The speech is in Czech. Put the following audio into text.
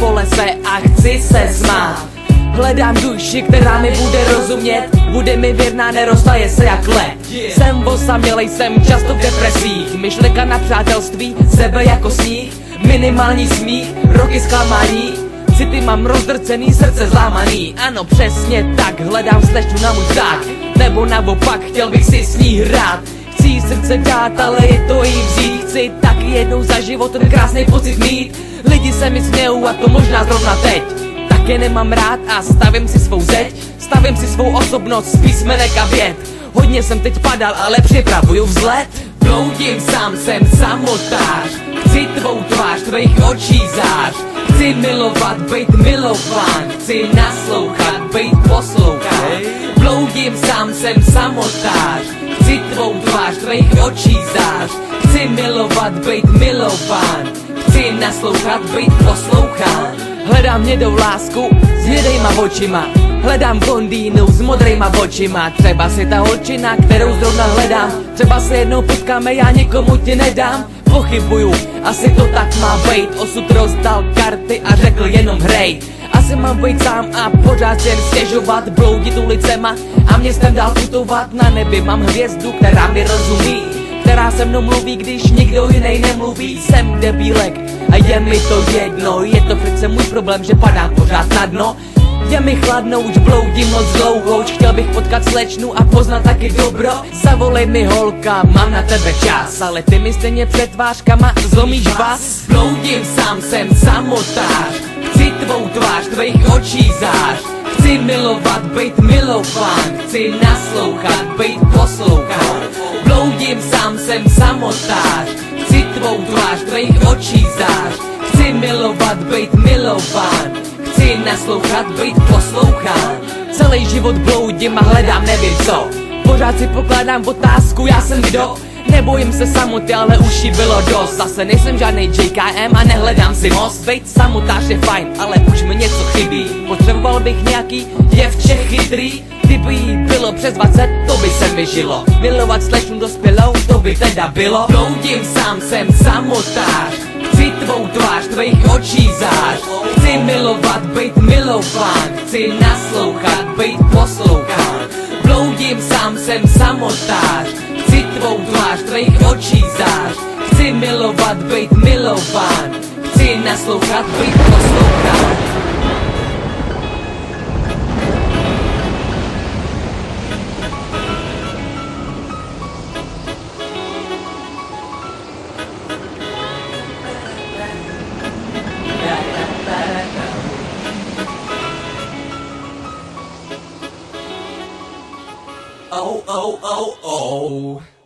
po lese a chci se smát. Hledám duši, která mi bude rozumět. Bude mi věrná, neroztaje se jak led Jsem osamělej, jsem často v depresích. Myšlenka na přátelství, sebe jako sníh. Minimální smích, roky zklamání City mám rozdrcený, srdce zlámaný. Ano, přesně tak, hledám slečnu na můj tak Nebo naopak, chtěl bych si s ní hrát. Chci srdce dát, ale je to jí vzít. Chci jednou za život ten krásný pocit mít. Lidi se mi smějou a to možná zrovna teď. Také nemám rád a stavím si svou zeď. Stavím si svou osobnost z písmenek a věd. Hodně jsem teď padal, ale připravuju vzlet Bloudím sám, jsem samotář. Chci tvou tvář, tvých očí zář. Chci milovat, být milován. Chci naslouchat, být poslouchán. Bloudím sám, jsem samotář. Chci tvou tvář, tvých očí zář Chci milovat, být milován Chci naslouchat, být poslouchán. Hledám hnědou lásku s hnědejma očima. Hledám blondýnu s modrýma očima. Třeba si ta holčina, kterou zrovna hledám. Třeba se jednou potkáme, já nikomu ti nedám. Pochybuju, asi to tak má být. Osud rozdal karty a řekl jenom hrej. Asi mám být sám a pořád jen stěžovat Bloudit ulicema a městem dál putovat. Na nebi mám hvězdu, která mi rozumí která se mnou mluví, když nikdo jiný nemluví. Jsem debílek a je mi to jedno. Je to přece můj problém, že padám pořád na dno. Je mi chladno, už bloudím moc dlouho. Už chtěl bych potkat slečnu a poznat taky dobro. Zavolej mi holka, mám na tebe čas. Ale ty mi stejně před tvářkama zlomíš vás Bloudím sám, jsem samotář. Chci tvou tvář, tvých očí zář. Chci milovat, být milován. Chci naslouchat, být poslouchán Bloudím sám, jsem samotář. Chci tvou tvář, tvých očí zář. Chci milovat, být milován. Chci naslouchat, být poslouchán. Celý život bloudím a hledám nevím co. Pořád si pokládám otázku, já jsem kdo? Nebojím se samoty, ale už jí bylo dost. Zase nejsem žádný JKM a nehledám si most. Bejt samotář je fajn, ale už mi Bych nějaký děvče chytrý. Kdyby jí bylo přes 20, to by se mi žilo. Milovat slečnu dospělou, to by teda bylo. Bloudím sám, jsem samotář. Chci tvou tvář, tvých očí zář. Chci milovat, být milován Chci naslouchat, být poslouchán. Bloudím sám, jsem samotář. Chci tvou tvář, tvých očí zář. Chci milovat, být milován Chci naslouchat, být poslouchán Oh, oh, oh, oh.